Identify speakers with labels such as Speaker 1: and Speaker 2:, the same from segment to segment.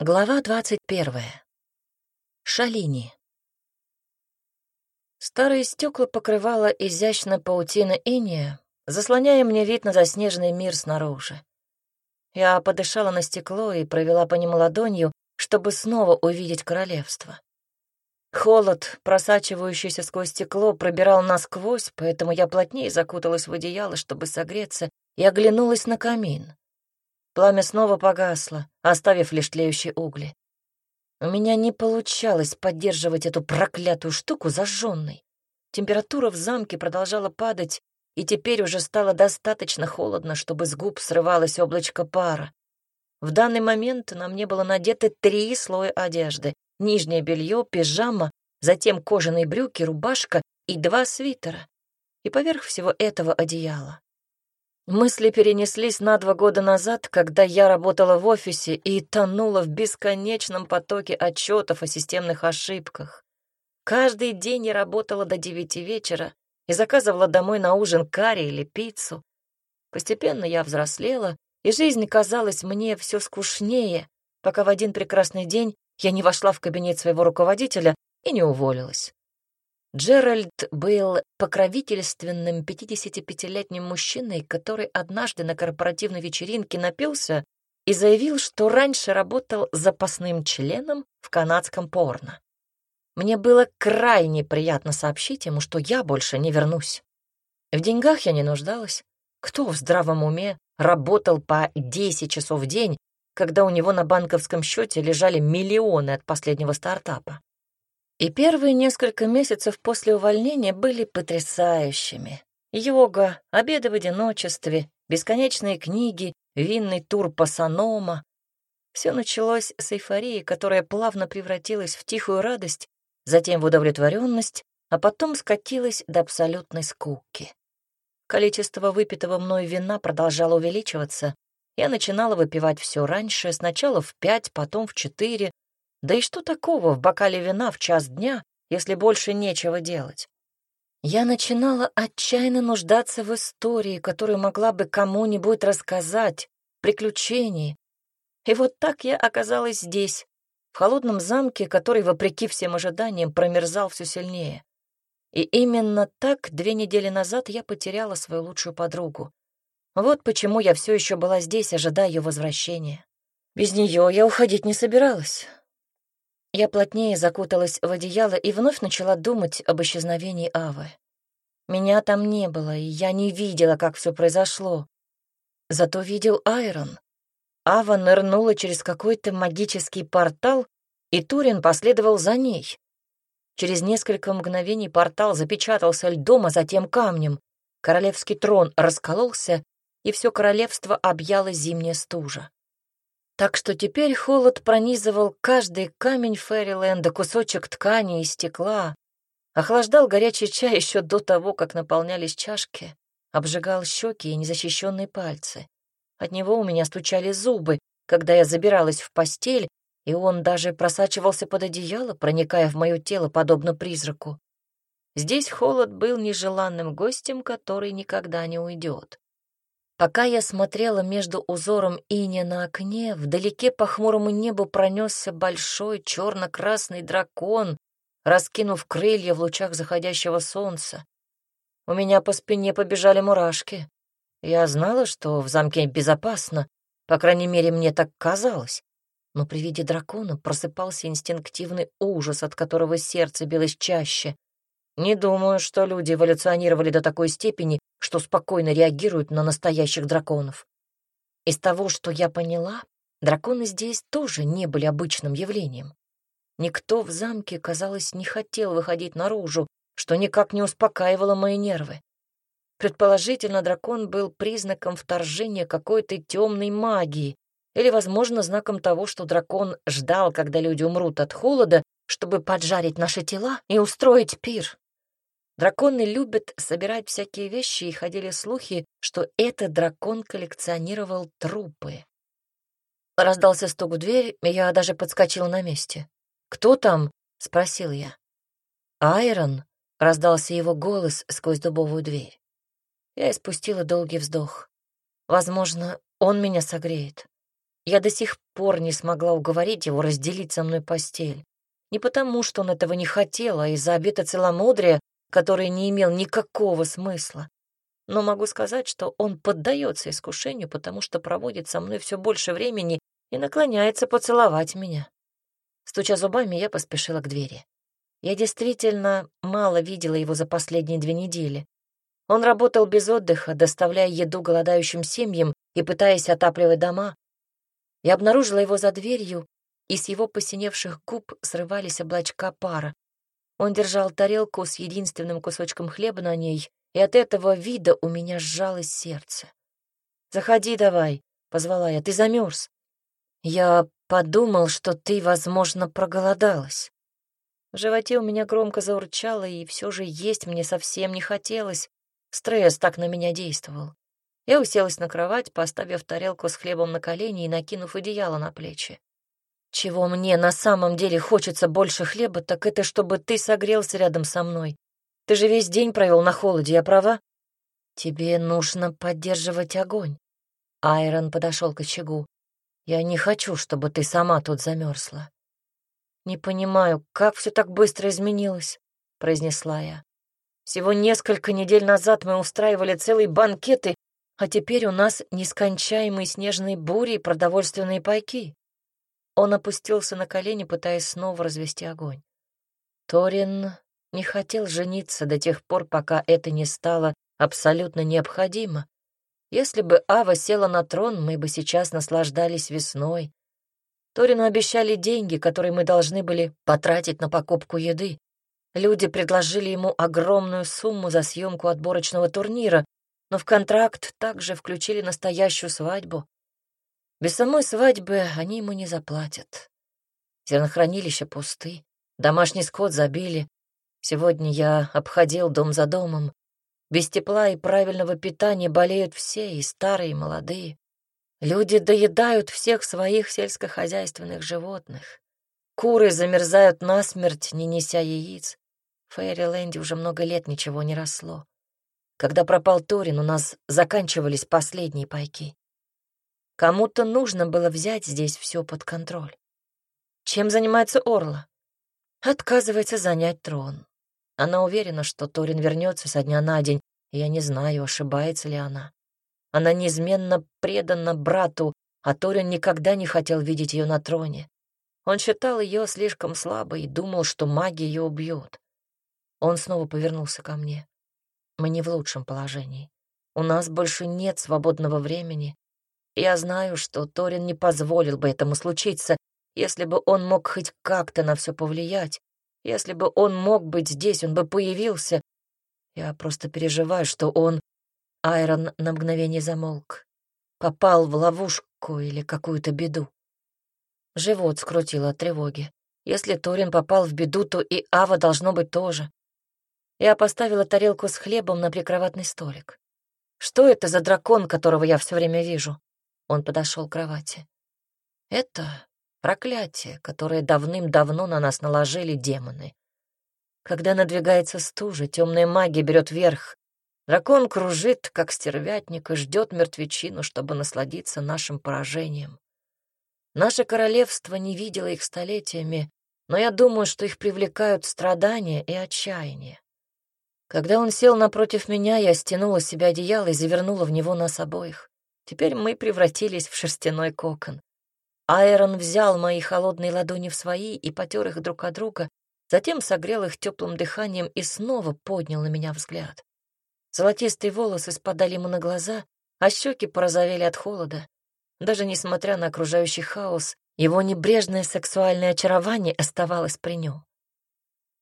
Speaker 1: Глава двадцать первая. Шалини. Старые стекла покрывала изящно паутина иния, заслоняя мне вид на заснеженный мир снаружи. Я подышала на стекло и провела по нему ладонью, чтобы снова увидеть королевство. Холод, просачивающийся сквозь стекло, пробирал насквозь, поэтому я плотнее закуталась в одеяло, чтобы согреться, и оглянулась на камин. Пламя снова погасло, оставив лишь тлеющие угли. У меня не получалось поддерживать эту проклятую штуку зажженной. Температура в замке продолжала падать, и теперь уже стало достаточно холодно, чтобы с губ срывалось облачко пара. В данный момент на мне было надеты три слоя одежды. Нижнее белье, пижама, затем кожаные брюки, рубашка и два свитера. И поверх всего этого одеяло. Мысли перенеслись на два года назад, когда я работала в офисе и тонула в бесконечном потоке отчетов о системных ошибках. Каждый день я работала до девяти вечера и заказывала домой на ужин карри или пиццу. Постепенно я взрослела, и жизнь казалась мне все скучнее, пока в один прекрасный день я не вошла в кабинет своего руководителя и не уволилась. Джеральд был покровительственным 55-летним мужчиной, который однажды на корпоративной вечеринке напился и заявил, что раньше работал запасным членом в канадском порно. Мне было крайне приятно сообщить ему, что я больше не вернусь. В деньгах я не нуждалась. Кто в здравом уме работал по 10 часов в день, когда у него на банковском счете лежали миллионы от последнего стартапа? И первые несколько месяцев после увольнения были потрясающими. Йога, обеды в одиночестве, бесконечные книги, винный тур по Санома. Все началось с эйфории, которая плавно превратилась в тихую радость, затем в удовлетворенность, а потом скатилась до абсолютной скуки. Количество выпитого мной вина продолжало увеличиваться. Я начинала выпивать все раньше, сначала в пять, потом в четыре, да и что такого в бокале вина в час дня, если больше нечего делать? Я начинала отчаянно нуждаться в истории, которую могла бы кому-нибудь рассказать, приключении. И вот так я оказалась здесь, в холодном замке, который, вопреки всем ожиданиям, промерзал все сильнее. И именно так две недели назад я потеряла свою лучшую подругу. Вот почему я все еще была здесь, ожидая ее возвращения. Без нее я уходить не собиралась. Я плотнее закуталась в одеяло и вновь начала думать об исчезновении Авы. Меня там не было, и я не видела, как все произошло. Зато видел Айрон. Ава нырнула через какой-то магический портал, и Турин последовал за ней. Через несколько мгновений портал запечатался льдом, а затем камнем. Королевский трон раскололся, и все королевство объяло зимняя стужа. Так что теперь холод пронизывал каждый камень Фэриленда, кусочек ткани и стекла, охлаждал горячий чай еще до того, как наполнялись чашки, обжигал щеки и незащищенные пальцы. От него у меня стучали зубы, когда я забиралась в постель, и он даже просачивался под одеяло, проникая в мое тело, подобно призраку. Здесь холод был нежеланным гостем, который никогда не уйдет. Пока я смотрела между узором иния на окне, вдалеке по хмурому небу пронесся большой черно-красный дракон, раскинув крылья в лучах заходящего солнца. У меня по спине побежали мурашки. Я знала, что в замке безопасно, по крайней мере, мне так казалось. Но при виде дракона просыпался инстинктивный ужас, от которого сердце билось чаще. Не думаю, что люди эволюционировали до такой степени, что спокойно реагируют на настоящих драконов. Из того, что я поняла, драконы здесь тоже не были обычным явлением. Никто в замке, казалось, не хотел выходить наружу, что никак не успокаивало мои нервы. Предположительно, дракон был признаком вторжения какой-то темной магии или, возможно, знаком того, что дракон ждал, когда люди умрут от холода, чтобы поджарить наши тела и устроить пир. Драконы любят собирать всякие вещи, и ходили слухи, что этот дракон коллекционировал трупы. Раздался стук в дверь, и я даже подскочила на месте. «Кто там?» — спросил я. «Айрон», — раздался его голос сквозь дубовую дверь. Я испустила долгий вздох. Возможно, он меня согреет. я до сих пор не смогла уговорить его разделить со мной постель. Не потому, что он этого не хотел, а из-за обета целомудрия, который не имел никакого смысла. Но могу сказать, что он поддается искушению, потому что проводит со мной все больше времени и наклоняется поцеловать меня. Стуча зубами, я поспешила к двери. Я действительно мало видела его за последние две недели. Он работал без отдыха, доставляя еду голодающим семьям и пытаясь отапливать дома. Я обнаружила его за дверью, и с его посиневших губ срывались облачка пара. Он держал тарелку с единственным кусочком хлеба на ней, и от этого вида у меня сжалось сердце. «Заходи давай», — позвала я, — «ты замерз». «Я подумал, что ты, возможно, проголодалась». В животе у меня громко заурчало, и все же есть мне совсем не хотелось. Стресс так на меня действовал. Я уселась на кровать, поставив тарелку с хлебом на колени и накинув одеяло на плечи. Чего мне на самом деле хочется больше хлеба, так это чтобы ты согрелся рядом со мной. Ты же весь день провел на холоде, я права? Тебе нужно поддерживать огонь. Айрон подошел к очагу. Я не хочу, чтобы ты сама тут замерзла. Не понимаю, как все так быстро изменилось, произнесла я. Всего несколько недель назад мы устраивали целые банкеты, а теперь у нас нескончаемые снежные бури и продовольственные пайки. Он опустился на колени, пытаясь снова развести огонь. Торин не хотел жениться до тех пор, пока это не стало абсолютно необходимо. Если бы Ава села на трон, мы бы сейчас наслаждались весной. Торину обещали деньги, которые мы должны были потратить на покупку еды. Люди предложили ему огромную сумму за съемку отборочного турнира, но в контракт также включили настоящую свадьбу. Без самой свадьбы они ему не заплатят. Зернохранилища пусты, домашний скот забили. Сегодня я обходил дом за домом. Без тепла и правильного питания болеют все, и старые, и молодые. Люди доедают всех своих сельскохозяйственных животных. Куры замерзают насмерть, не неся яиц. В Фейриленде уже много лет ничего не росло. Когда пропал Торин, у нас заканчивались последние пайки. Кому-то нужно было взять здесь все под контроль. Чем занимается Орла? Отказывается занять трон. Она уверена, что Торин вернется со дня на день, и я не знаю, ошибается ли она. Она неизменно предана брату, а Торин никогда не хотел видеть ее на троне. Он считал ее слишком слабой и думал, что магия ее убьет. Он снова повернулся ко мне. Мы не в лучшем положении. У нас больше нет свободного времени, я знаю, что Торин не позволил бы этому случиться, если бы он мог хоть как-то на все повлиять. Если бы он мог быть здесь, он бы появился. Я просто переживаю, что он... Айрон на мгновение замолк. Попал в ловушку или какую-то беду. Живот скрутило от тревоги. Если Торин попал в беду, то и Ава должно быть тоже. Я поставила тарелку с хлебом на прикроватный столик. Что это за дракон, которого я все время вижу? Он подошел к кровати. Это проклятие, которое давным-давно на нас наложили демоны. Когда надвигается стужа, темная магия берет верх. Дракон кружит, как стервятник, и ждет мертвечину, чтобы насладиться нашим поражением. Наше королевство не видело их столетиями, но я думаю, что их привлекают страдания и отчаяние. Когда он сел напротив меня, я стянула с себя одеяло и завернула в него нас обоих. Теперь мы превратились в шерстяной кокон. Айрон взял мои холодные ладони в свои и потер их друг от друга, затем согрел их теплым дыханием и снова поднял на меня взгляд. Золотистые волосы спадали ему на глаза, а щеки порозовели от холода. Даже несмотря на окружающий хаос, его небрежное сексуальное очарование оставалось при нем.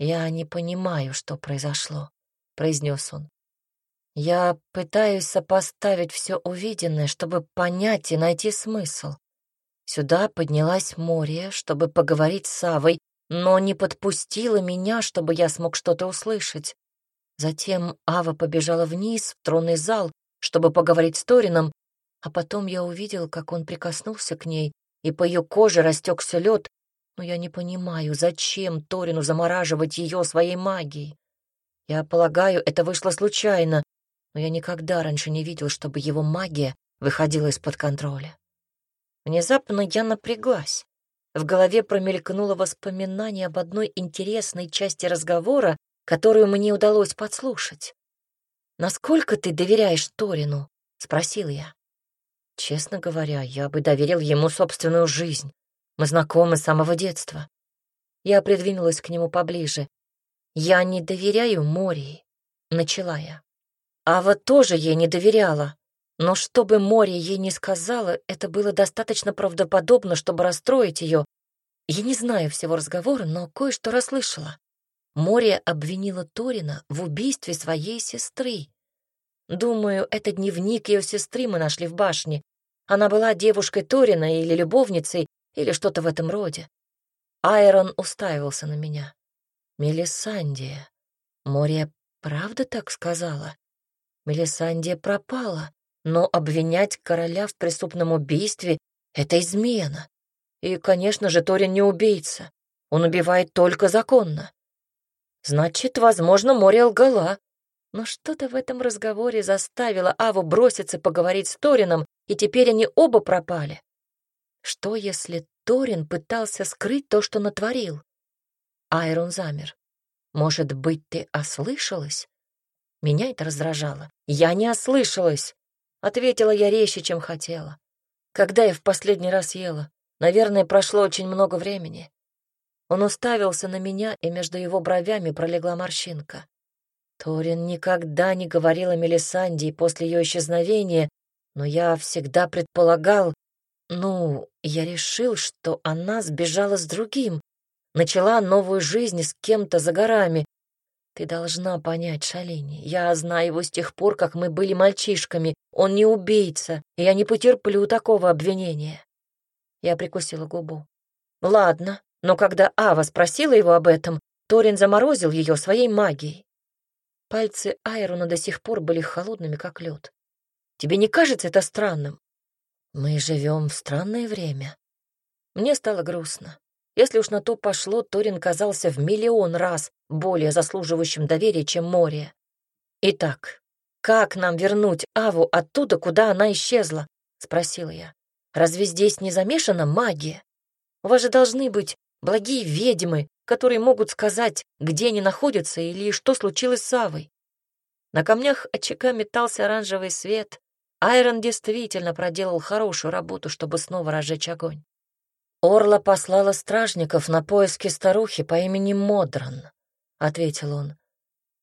Speaker 1: «Я не понимаю, что произошло», — произнес он. Я пытаюсь сопоставить все увиденное, чтобы понять и найти смысл. Сюда поднялась Мория, чтобы поговорить с Савой, но не подпустила меня, чтобы я смог что-то услышать. Затем Ава побежала вниз, в тронный зал, чтобы поговорить с Торином, а потом я увидел, как он прикоснулся к ней, и по ее коже растекся лед, но я не понимаю, зачем Торину замораживать ее своей магией. Я полагаю, это вышло случайно, но я никогда раньше не видел, чтобы его магия выходила из-под контроля. Внезапно я напряглась. В голове промелькнуло воспоминание об одной интересной части разговора, которую мне удалось подслушать. «Насколько ты доверяешь Торину?» — спросил я. «Честно говоря, я бы доверил ему собственную жизнь. Мы знакомы с самого детства». Я придвинулась к нему поближе. «Я не доверяю Мории», — начала я. Ава тоже ей не доверяла, но что бы Море ей не сказала, это было достаточно правдоподобно, чтобы расстроить ее. Я не знаю всего разговора, но кое-что расслышала. Море обвинила Торина в убийстве своей сестры. Думаю, это дневник ее сестры мы нашли в башне. Она была девушкой Торина или любовницей, или что-то в этом роде. Айрон уставился на меня. Мелисандия. Море правда так сказала? Мелисандия пропала. Но обвинять короля в преступном убийстве — это измена. И, конечно же, Торин не убийца. Он убивает только законно. Значит, возможно, море лгала. Но что-то в этом разговоре заставило Аву броситься поговорить с Торином, и теперь они оба пропали. Что, если Торин пытался скрыть то, что натворил? Айрон замер. Может быть, ты ослышалась? Меня это раздражало. Я не ослышалась. Ответила я резче, чем хотела. Когда я в последний раз ела? Наверное, прошло очень много времени. Он уставился на меня, и между его бровями пролегла морщинка. Торин никогда не говорил о Мелисандии после ее исчезновения, но я всегда предполагал, ну, я решил, что она сбежала с другим, начала новую жизнь с кем-то за горами, ты должна понять, Шалини, я знаю его с тех пор, как мы были мальчишками. Он не убийца, и я не потерплю такого обвинения. Я прикусила губу. Ладно, но когда Ава спросила его об этом, Торин заморозил ее своей магией. Пальцы Айрона до сих пор были холодными, как лед. Тебе не кажется это странным? Мы живем в странное время. Мне стало грустно. Если уж на то пошло, Торин казался в миллион раз более заслуживающим доверия, чем море. Итак, как нам вернуть Аву оттуда, куда она исчезла? Спросила я. Разве здесь не замешана магия? У вас же должны быть благие ведьмы, которые могут сказать, где они находятся или что случилось с Авой. На камнях очага метался оранжевый свет. Айрон действительно проделал хорошую работу, чтобы снова разжечь огонь. Орла послала стражников на поиски старухи по имени Модран, ответил он.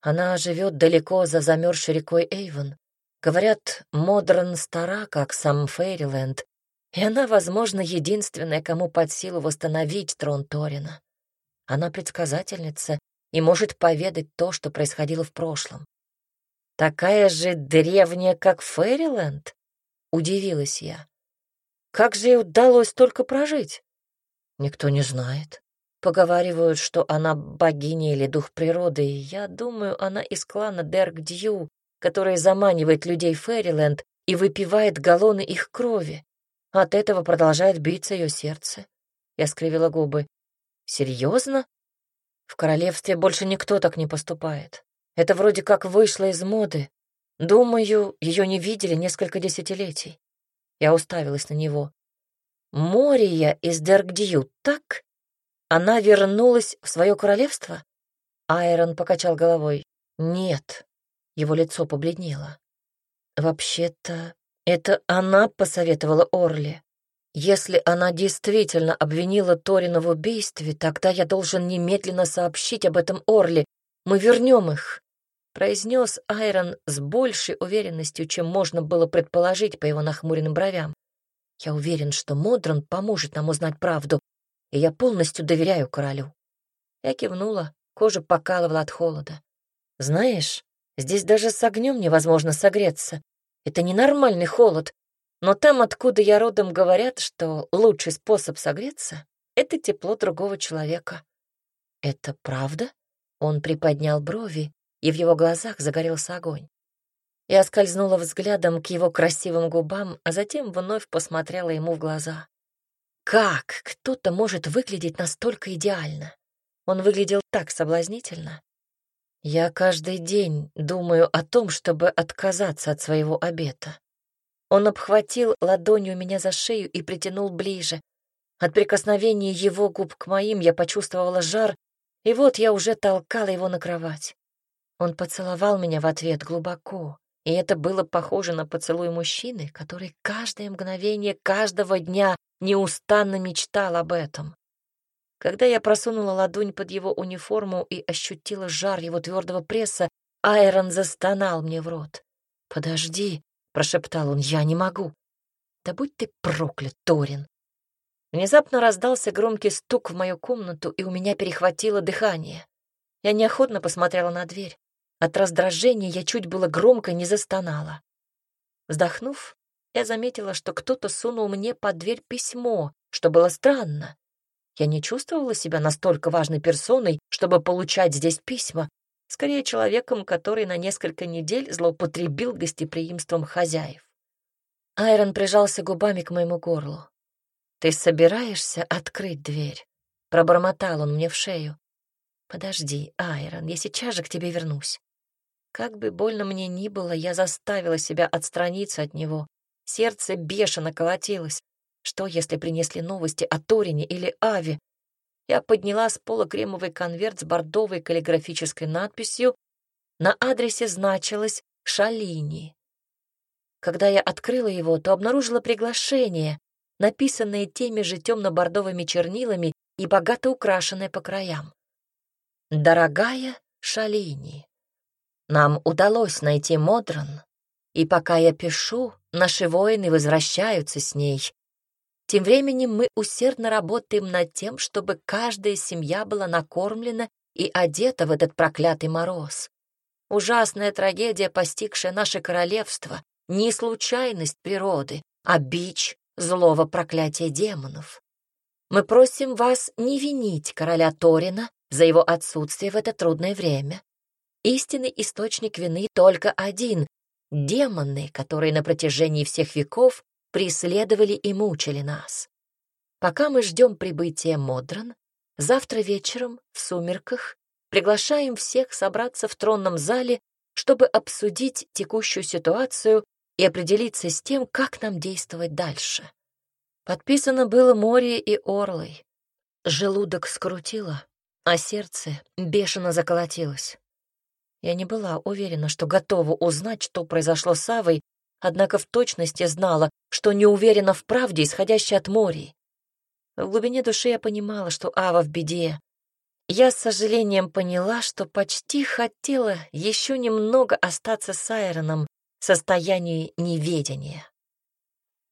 Speaker 1: Она живет далеко за замерзшей рекой Эйвен. Говорят, Модран стара, как сам Фейриленд, и она, возможно, единственная, кому под силу восстановить трон Торина. Она предсказательница и может поведать то, что происходило в прошлом. Такая же древняя, как Фейриленд? Удивилась я. Как же ей удалось только прожить? Никто не знает. Поговаривают, что она богиня или дух природы, и я думаю, она из клана Дерк-Дью, который заманивает людей в Фэриленд и выпивает галлоны их крови. От этого продолжает биться ее сердце. Я скривила губы. Серьезно? В королевстве больше никто так не поступает. Это вроде как вышло из моды. Думаю, ее не видели несколько десятилетий. Я уставилась на него. Мория из Дергдью, так? Она вернулась в свое королевство? Айрон покачал головой. Нет. Его лицо побледнело. Вообще-то, это она посоветовала Орли. Если она действительно обвинила Торина в убийстве, тогда я должен немедленно сообщить об этом Орли. Мы вернем их, произнес Айрон с большей уверенностью, чем можно было предположить по его нахмуренным бровям. Я уверен, что Модрон поможет нам узнать правду, и я полностью доверяю королю. Я кивнула, кожа покалывала от холода. Знаешь, здесь даже с огнем невозможно согреться. Это ненормальный холод. Но там, откуда я родом, говорят, что лучший способ согреться — это тепло другого человека. Это правда? Он приподнял брови, и в его глазах загорелся огонь. Я скользнула взглядом к его красивым губам, а затем вновь посмотрела ему в глаза. Как кто-то может выглядеть настолько идеально? Он выглядел так соблазнительно. Я каждый день думаю о том, чтобы отказаться от своего обета. Он обхватил ладонью меня за шею и притянул ближе. От прикосновения его губ к моим я почувствовала жар, и вот я уже толкала его на кровать. Он поцеловал меня в ответ глубоко, и это было похоже на поцелуй мужчины, который каждое мгновение каждого дня неустанно мечтал об этом. Когда я просунула ладонь под его униформу и ощутила жар его твердого пресса, Айрон застонал мне в рот. «Подожди», — прошептал он, — «я не могу». «Да будь ты проклят, Торин!» Внезапно раздался громкий стук в мою комнату, и у меня перехватило дыхание. Я неохотно посмотрела на дверь. От раздражения я чуть было громко не застонала. Вздохнув, я заметила, что кто-то сунул мне под дверь письмо, что было странно. Я не чувствовала себя настолько важной персоной, чтобы получать здесь письма, скорее человеком, который на несколько недель злоупотребил гостеприимством хозяев. Айрон прижался губами к моему горлу. «Ты собираешься открыть дверь?» Пробормотал он мне в шею. «Подожди, Айрон, я сейчас же к тебе вернусь». Как бы больно мне ни было, я заставила себя отстраниться от него. Сердце бешено колотилось. Что, если принесли новости о Торине или Аве? Я подняла с пола кремовый конверт с бордовой каллиграфической надписью. На адресе значилось «Шалини». Когда я открыла его, то обнаружила приглашение, написанное теми же темно-бордовыми чернилами и богато украшенное по краям. «Дорогая Шалини, нам удалось найти Модран, и пока я пишу, наши воины возвращаются с ней. Тем временем мы усердно работаем над тем, чтобы каждая семья была накормлена и одета в этот проклятый мороз. Ужасная трагедия, постигшая наше королевство, не случайность природы, а бич злого проклятия демонов. Мы просим вас не винить короля Торина за его отсутствие в это трудное время. Истинный источник вины только один — демоны, которые на протяжении всех веков преследовали и мучили нас. Пока мы ждем прибытия Модран, завтра вечером в сумерках приглашаем всех собраться в тронном зале, чтобы обсудить текущую ситуацию и определиться с тем, как нам действовать дальше. Подписано было море и орлой. Желудок скрутило, а сердце бешено заколотилось. Я не была уверена, что готова узнать, что произошло с Авой, однако в точности знала, что не уверена в правде, исходящей от Мори. В глубине души я понимала, что Ава в беде. Я с сожалением поняла, что почти хотела еще немного остаться с Айроном в состоянии неведения.